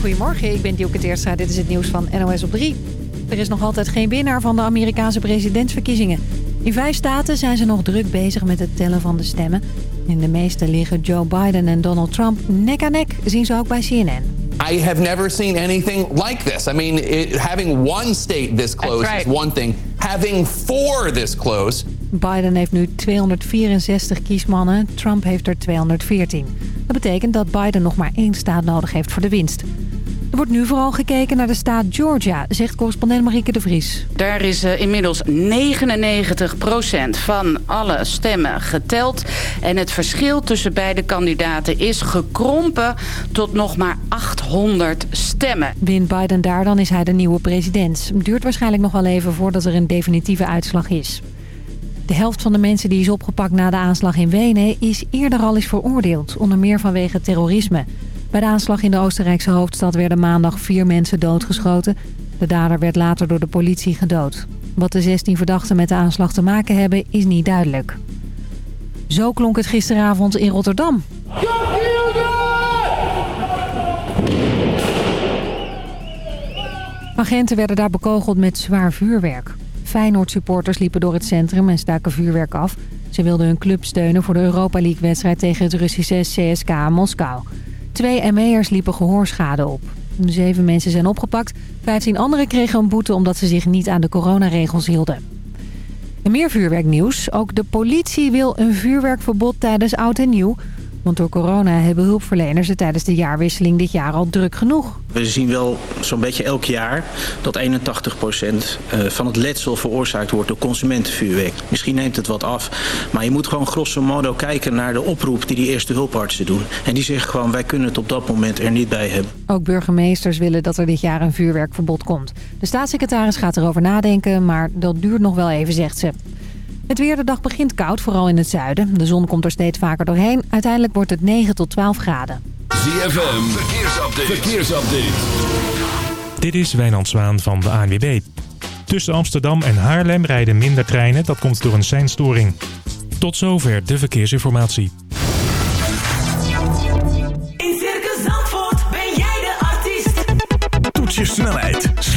Goedemorgen, ik ben Dielke Teerstra. Dit is het nieuws van NOS op 3. Er is nog altijd geen winnaar van de Amerikaanse presidentsverkiezingen. In vijf staten zijn ze nog druk bezig met het tellen van de stemmen. In de meeste liggen Joe Biden en Donald Trump nek aan nek, zien ze ook bij CNN. I have never seen anything like this. I mean, it, having one state this close right. is one thing. Having four this close... Biden heeft nu 264 kiesmannen, Trump heeft er 214. Dat betekent dat Biden nog maar één staat nodig heeft voor de winst. Er wordt nu vooral gekeken naar de staat Georgia, zegt correspondent Marieke de Vries. Daar is uh, inmiddels 99% van alle stemmen geteld. En het verschil tussen beide kandidaten is gekrompen tot nog maar 800 stemmen. Wint Biden daar, dan is hij de nieuwe president. Het duurt waarschijnlijk nog wel even voordat er een definitieve uitslag is. De helft van de mensen die is opgepakt na de aanslag in Wenen is eerder al eens veroordeeld. Onder meer vanwege terrorisme. Bij de aanslag in de Oostenrijkse hoofdstad werden maandag vier mensen doodgeschoten. De dader werd later door de politie gedood. Wat de 16 verdachten met de aanslag te maken hebben is niet duidelijk. Zo klonk het gisteravond in Rotterdam. Agenten werden daar bekogeld met zwaar vuurwerk. Feyenoord-supporters liepen door het centrum en staken vuurwerk af. Ze wilden hun club steunen voor de Europa League-wedstrijd tegen het Russische CSKA Moskou. Twee ME'ers liepen gehoorschade op. Zeven mensen zijn opgepakt. Vijftien anderen kregen een boete omdat ze zich niet aan de coronaregels hielden. En meer vuurwerknieuws. Ook de politie wil een vuurwerkverbod tijdens oud en nieuw. Want door corona hebben hulpverleners het tijdens de jaarwisseling dit jaar al druk genoeg. We zien wel zo'n beetje elk jaar dat 81% van het letsel veroorzaakt wordt door consumentenvuurwerk. Misschien neemt het wat af, maar je moet gewoon grosso modo kijken naar de oproep die die eerste hulpartsen doen. En die zeggen gewoon wij kunnen het op dat moment er niet bij hebben. Ook burgemeesters willen dat er dit jaar een vuurwerkverbod komt. De staatssecretaris gaat erover nadenken, maar dat duurt nog wel even, zegt ze. Het weer, de dag begint koud, vooral in het zuiden. De zon komt er steeds vaker doorheen. Uiteindelijk wordt het 9 tot 12 graden. ZFM, verkeersupdate. verkeersupdate. Dit is Wijnand Zwaan van de ANWB. Tussen Amsterdam en Haarlem rijden minder treinen. Dat komt door een seinstoring. Tot zover de verkeersinformatie.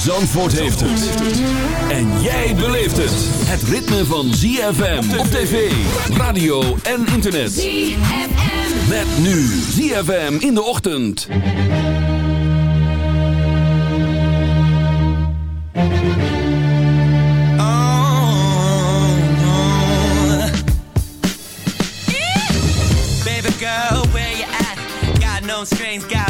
Zandvoort heeft het. En jij beleeft het. Het ritme van ZFM op tv, radio en internet. ZFM. Met nu ZFM in de ochtend. Baby girl, where you at? Got no strings, got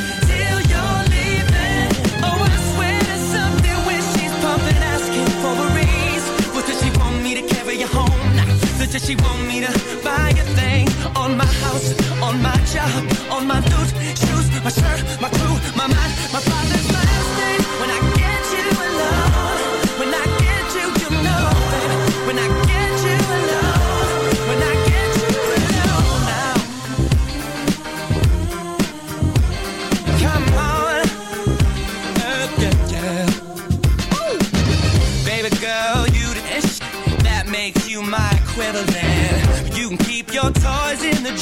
Said she want me to buy a thing on my house, on my job, on my dude.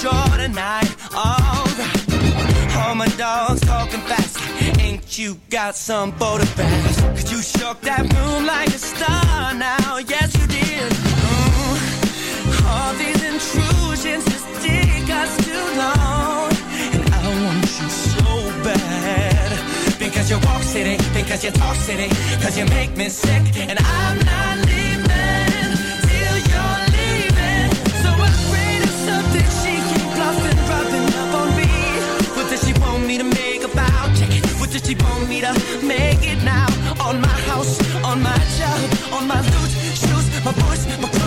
usual tonight. All oh, right. All my dogs talking fast. Ain't you got some boat of bass? Cause you shook that room like a star now. Yes, you did. Mm. All these intrusions just take us too long. And I want you so bad. Because you walk city, because you talk city, because you make me sick. And I'm not leaving. just you want me to make it now? On my house, on my job, on my loot, shoes, my voice, my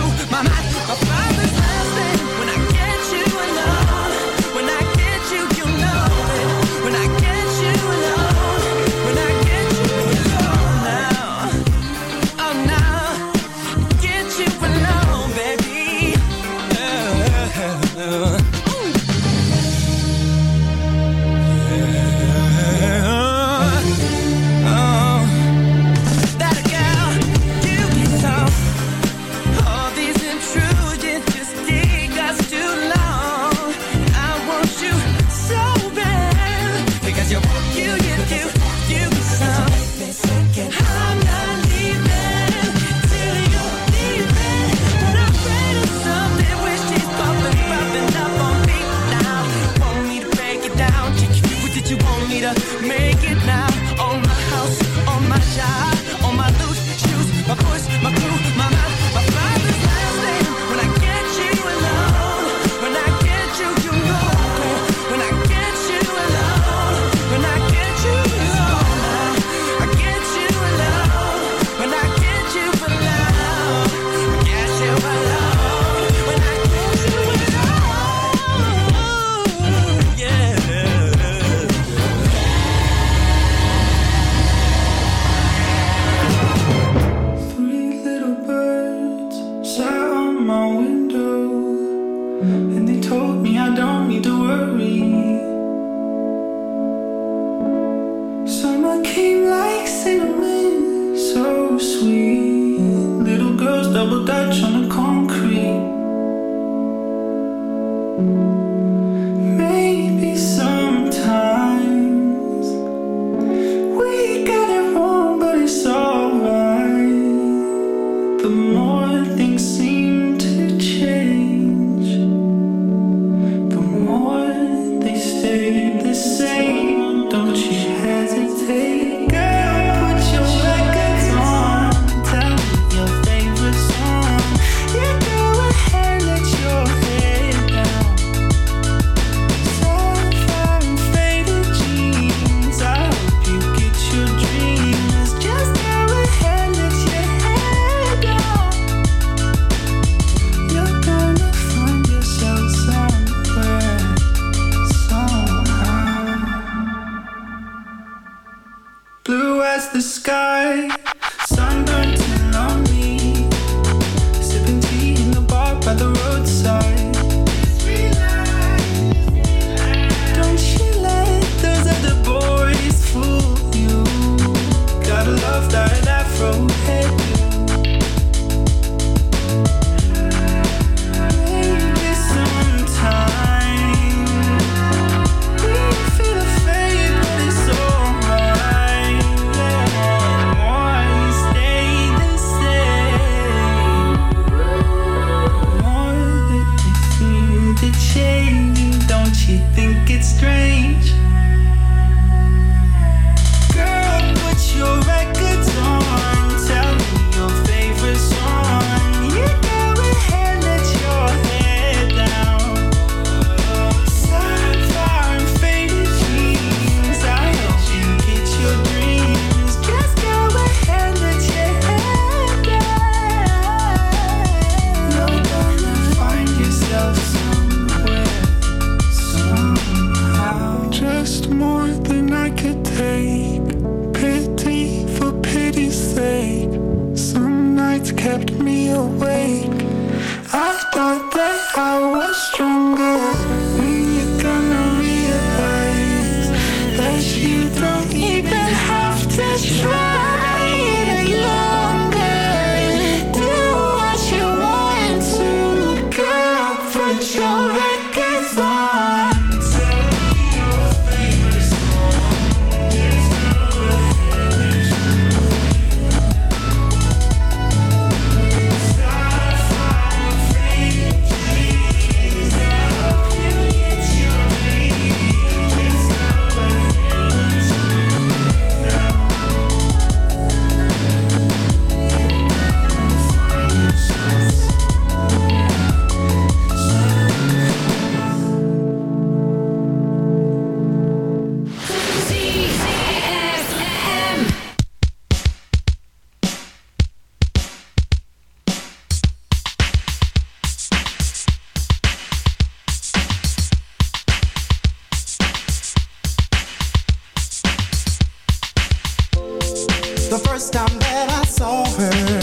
first time that I saw her,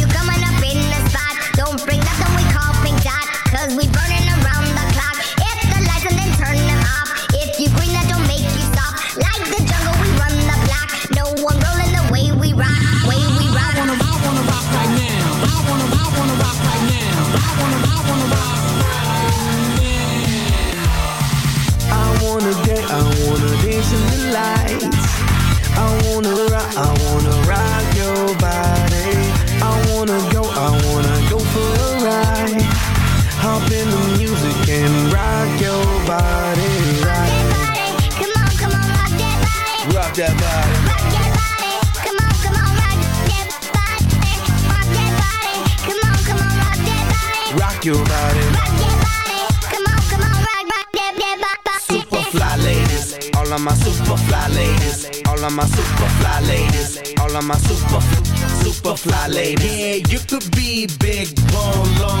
that body. Rock that body. Come on, come on, rock that body. Rock that body. Come on, come on, rock that body. Rock your body. Rock that body. Come on, come on, rock, rock that, that body. Super fly ladies. All of my super fly ladies. All of my super fly ladies. All of my super, super fly ladies. Yeah, you could be big bone, long as you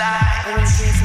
lights.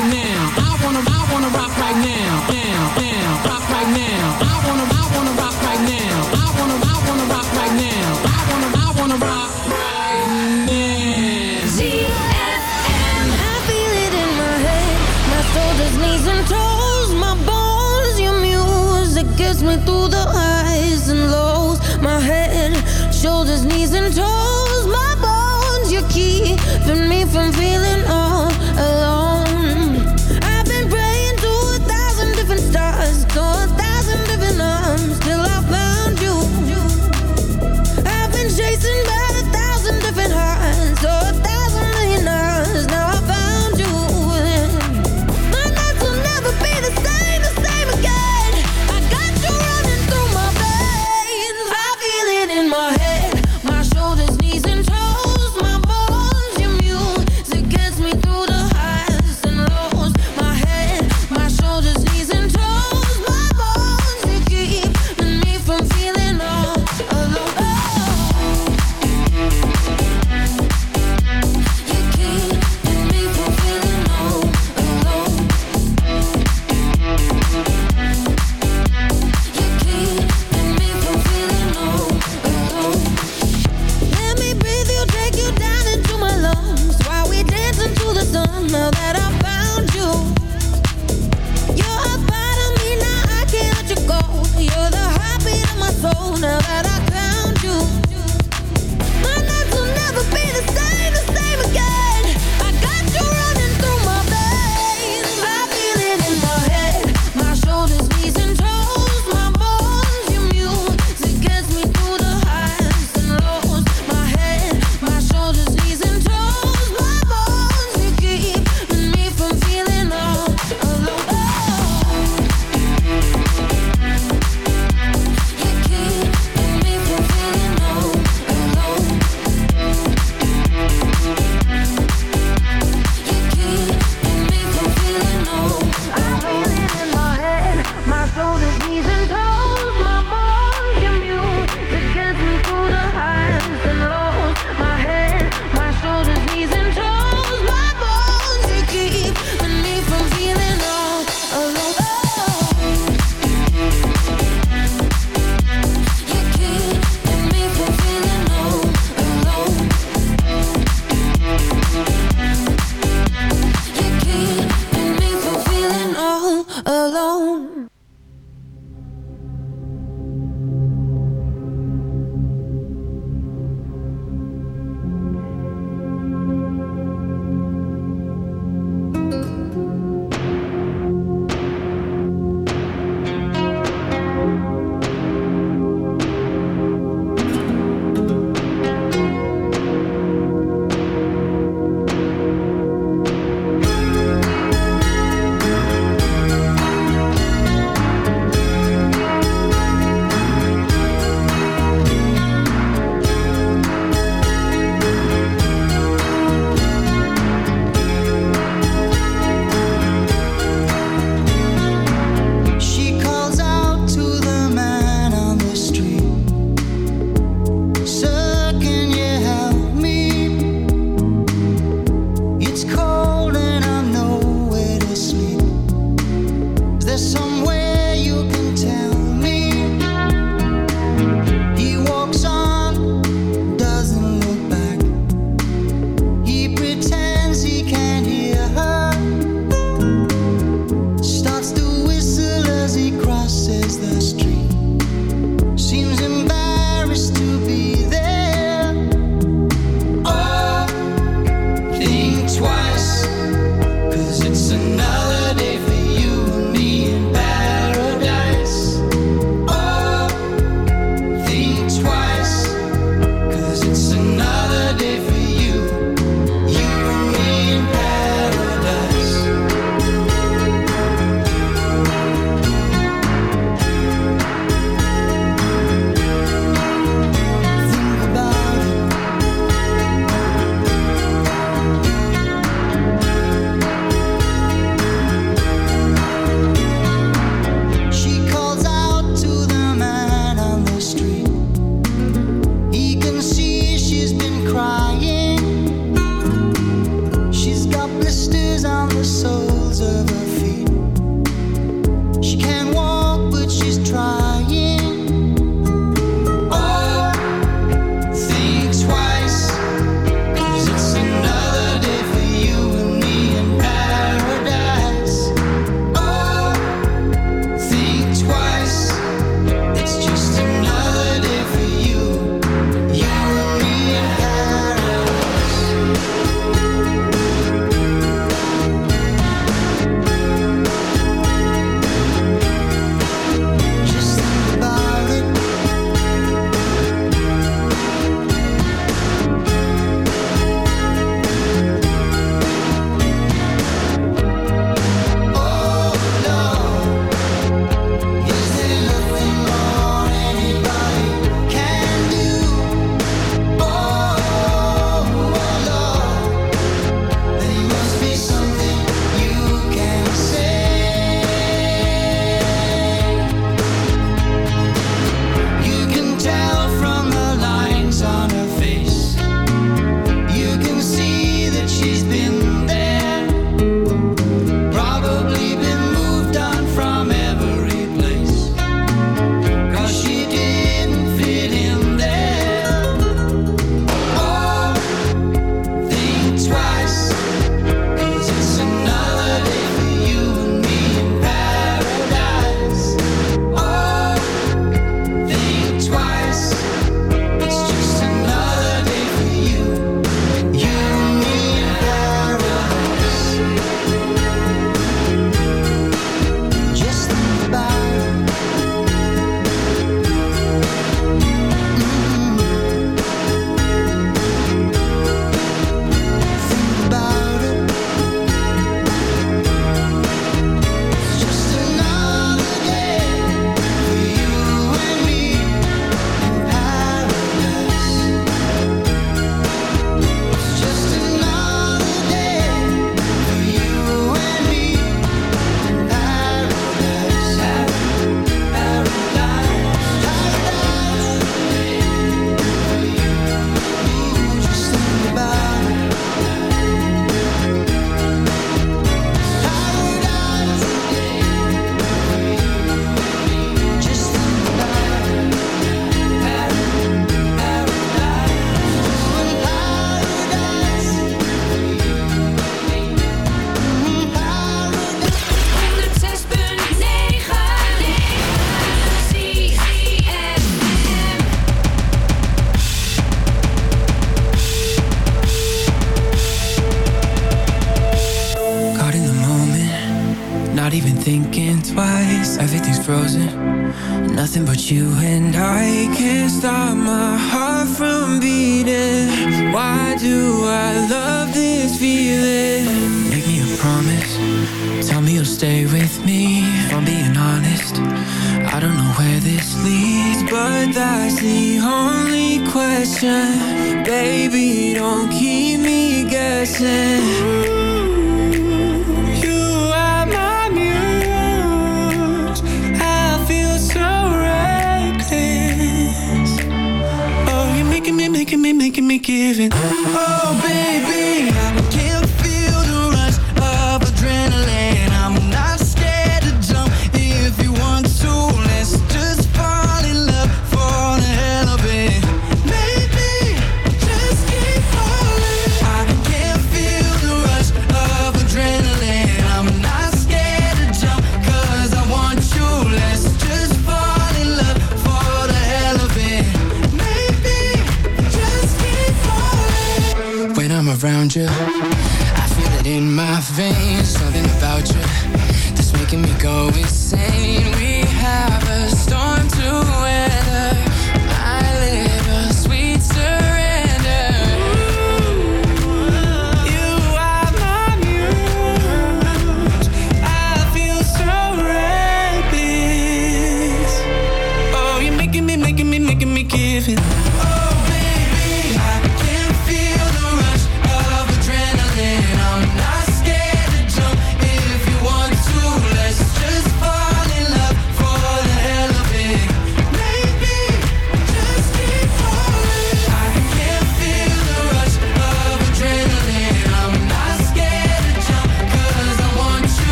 I wanna, I wanna rock right now. Now, now, rock right now. I wanna, I wanna rock right now. I wanna, I wanna rock right now. I wanna, I wanna rock right now. Feel it in my head, my shoulders, knees and toes, my bones. Your music gets me through the highs and lows. My head, shoulders, knees and toes, my bones. You're keeping me from feeling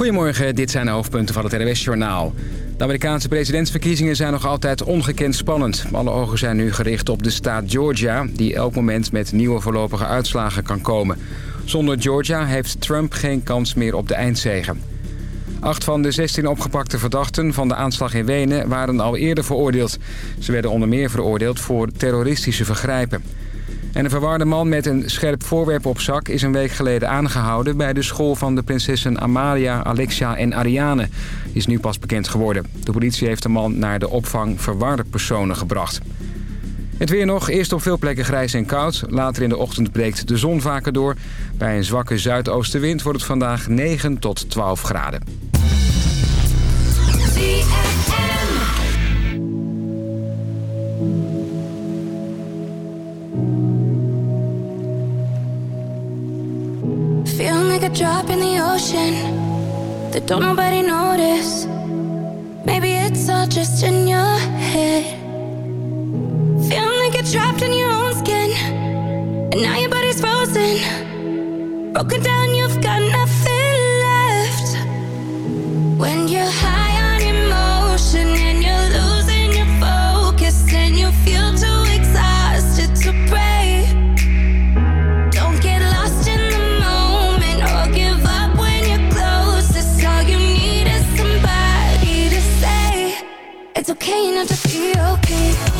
Goedemorgen, dit zijn de hoofdpunten van het NWS-journaal. De Amerikaanse presidentsverkiezingen zijn nog altijd ongekend spannend. Alle ogen zijn nu gericht op de staat Georgia... die elk moment met nieuwe voorlopige uitslagen kan komen. Zonder Georgia heeft Trump geen kans meer op de eindzege. Acht van de 16 opgepakte verdachten van de aanslag in Wenen waren al eerder veroordeeld. Ze werden onder meer veroordeeld voor terroristische vergrijpen. En een verwarde man met een scherp voorwerp op zak is een week geleden aangehouden... bij de school van de prinsessen Amalia, Alexia en Ariane. Die is nu pas bekend geworden. De politie heeft de man naar de opvang verwarde personen gebracht. Het weer nog, eerst op veel plekken grijs en koud. Later in de ochtend breekt de zon vaker door. Bij een zwakke zuidoostenwind wordt het vandaag 9 tot 12 graden. Like a drop in the ocean that don't nobody notice. Maybe it's all just in your head. Feeling like you're trapped in your own skin, and now your body's frozen. Broken down, you've got nothing left. When you're high on emotion okay not to be okay.